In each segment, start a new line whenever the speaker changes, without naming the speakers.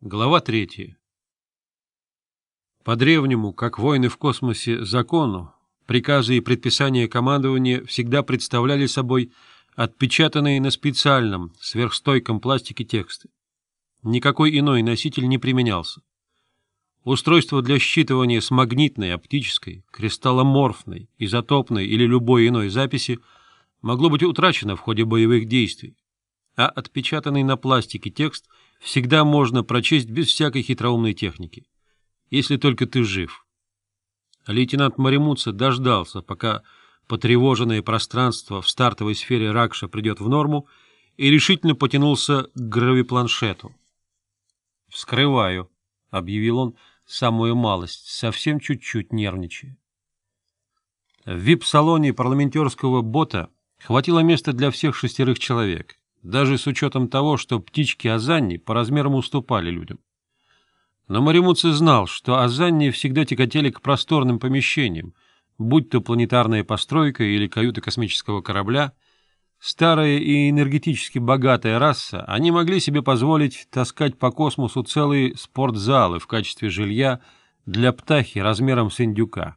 Глава 3. По древнему, как войны в космосе, закону, приказы и предписания командования всегда представляли собой отпечатанные на специальном, сверхстойком пластике тексты. Никакой иной носитель не применялся. Устройство для считывания с магнитной, оптической, кристалломорфной, изотопной или любой иной записи могло быть утрачено в ходе боевых действий а отпечатанный на пластике текст всегда можно прочесть без всякой хитроумной техники. Если только ты жив. Лейтенант Маримутса дождался, пока потревоженное пространство в стартовой сфере Ракша придет в норму, и решительно потянулся к гравипланшету. «Вскрываю», — объявил он самую малость, совсем чуть-чуть нервничая. В вип-салоне парламентерского бота хватило места для всех шестерых человек даже с учетом того, что птички Азанни по размерам уступали людям. Но Маримуци знал, что Азанни всегда тяготели к просторным помещениям, будь то планетарная постройка или каюта космического корабля. Старая и энергетически богатая раса, они могли себе позволить таскать по космосу целые спортзалы в качестве жилья для птахи размером с индюка.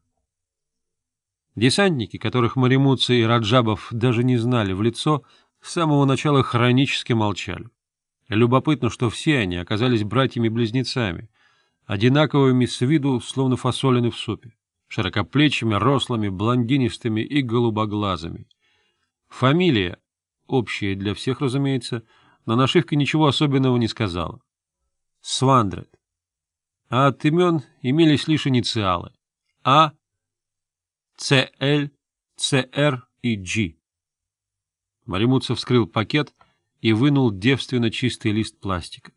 Десантники, которых Маримуци и Раджабов даже не знали в лицо, — с самого начала хронически молчали. Любопытно, что все они оказались братьями-близнецами, одинаковыми с виду, словно фасолины в супе, широкоплечими, рослыми, блондинистыми и голубоглазыми. Фамилия, общая для всех, разумеется, на нашивке ничего особенного не сказала. Свандрет. А от имен имелись лишь инициалы. А, ЦЛ, ЦР и Г. Маримутцев вскрыл пакет и вынул девственно чистый лист пластика.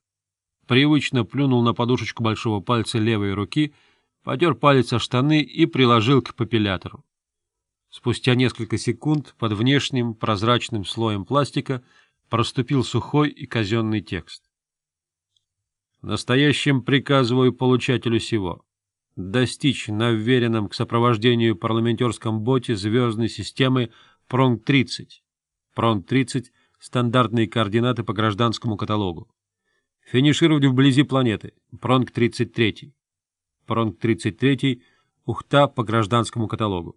Привычно плюнул на подушечку большого пальца левой руки, потер палец о штаны и приложил к папиллятору. Спустя несколько секунд под внешним прозрачным слоем пластика проступил сухой и казенный текст. Настоящим приказываю получателю сего достичь на вверенном к сопровождению парламентерском боте звездной системы Пронг-30 Пронт 30, стандартные координаты по гражданскому каталогу. Финишировать вблизи планеты. Пронг 33. Пронг 33. Ухта по гражданскому каталогу.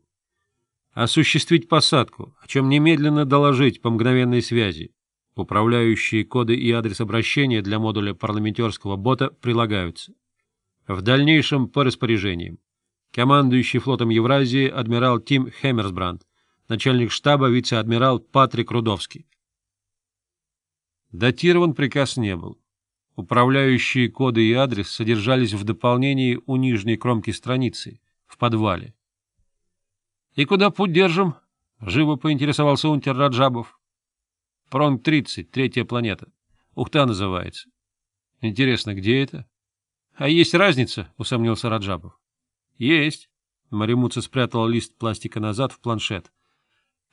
Осуществить посадку, о чем немедленно доложить по мгновенной связи. Управляющие коды и адрес обращения для модуля парламентерского бота прилагаются. В дальнейшем по распоряжениям. Командующий флотом Евразии адмирал Тим Хеммерсбранд начальник штаба вице-адмирал Патрик Рудовский. Датирован приказ не был. Управляющие коды и адрес содержались в дополнении у нижней кромки страницы, в подвале. — И куда путь держим? — живо поинтересовался унтер Раджабов. — Пронг-30, третья планета. Ухта называется. — Интересно, где это? — А есть разница? — усомнился Раджабов. — Есть. Маримуца спрятал лист пластика назад в планшет.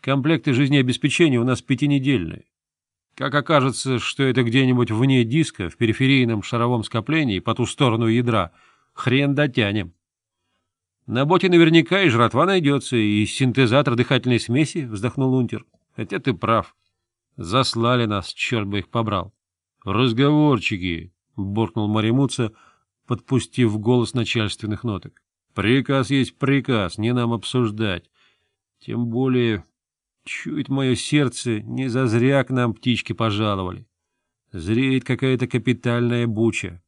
Комплекты жизнеобеспечения у нас пятинедельные. Как окажется, что это где-нибудь вне диска, в периферийном шаровом скоплении, по ту сторону ядра, хрен дотянем. На боте наверняка и жратва найдется, и синтезатор дыхательной смеси, — вздохнул Унтер. Хотя ты прав. Заслали нас, черт бы их побрал. Разговорчики, — буркнул Маримуца, подпустив голос начальственных ноток. Приказ есть приказ, не нам обсуждать. Тем более Чует мое сердце, не зазря к нам птички пожаловали. Зреет какая-то капитальная буча.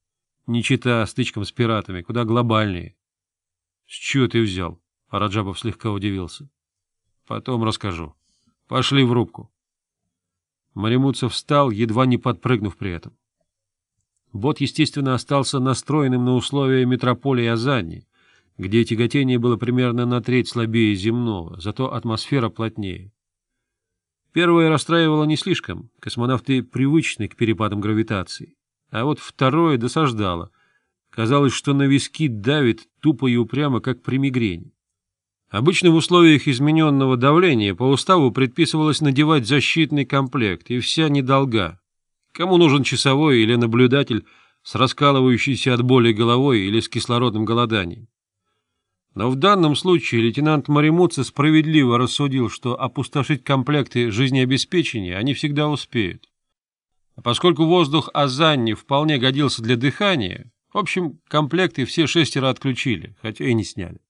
Не чита а стычкам с пиратами, куда глобальнее. — С чего ты взял? — Раджабов слегка удивился. — Потом расскажу. Пошли в рубку. Маримутцев встал, едва не подпрыгнув при этом. Бот, естественно, остался настроенным на условия метрополии Азани, где тяготение было примерно на треть слабее земного, зато атмосфера плотнее. Первое расстраивало не слишком, космонавты привычны к перепадам гравитации, а вот второе досаждало. Казалось, что на виски давит тупо и упрямо, как при мигрени. Обычно в условиях измененного давления по уставу предписывалось надевать защитный комплект, и вся недолга. Кому нужен часовой или наблюдатель с раскалывающейся от боли головой или с кислородным голоданием? Но в данном случае лейтенант Маримуци справедливо рассудил, что опустошить комплекты жизнеобеспечения они всегда успеют. А поскольку воздух Азанни вполне годился для дыхания, в общем, комплекты все шестеро отключили, хотя и не сняли.